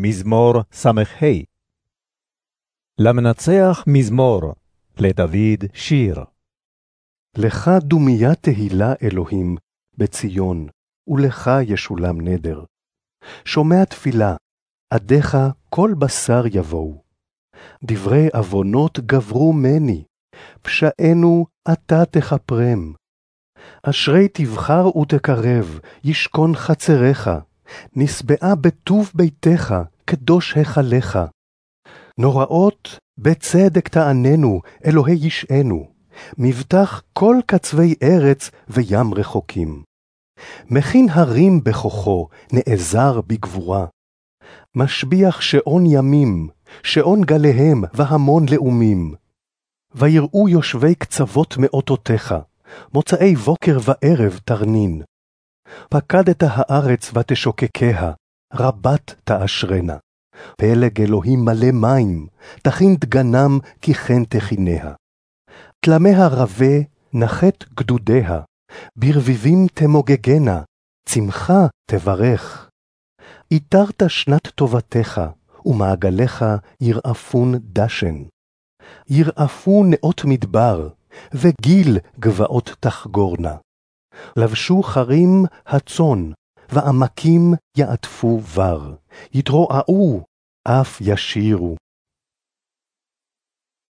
מזמור ס"ה למנצח מזמור, לדוד שיר. לך דומיה תהילה, אלוהים, בציון, ולך ישולם נדר. שומע תפילה, עדיך כל בשר יבואו. דברי עוונות גברו מני, פשענו אתה תכפרם. אשרי תבחר ותקרב, ישכון חצריך, נשבעה בטוב ביתך, קדוש היכליך. נוראות בצדק תעננו, אלוהי ישענו, מבטח כל קצווי ארץ וים רחוקים. מכין הרים בכוחו, נעזר בגבורה. משביח שעון ימים, שעון גליהם והמון לאומים. ויראו יושבי קצוות מאותותיך, מוצאי בוקר וערב תרנין. פקדת הארץ ותשוקקיה, רבת תאשרנה. פלג אלוהים מלא מים, תכין דגנם כי כן תכיניה. תלמיה רבה, נחת גדודיה, ברביבים תמוגגנה, צמחה תברך. איתרת שנת טובתך, ומעגליך ירעפון דשן. ירעפו נאות מדבר, וגיל גבעות תחגורנה. לבשו חרים הצאן, ועמקים יעטפו בר, יתרועעו, אף ישירו.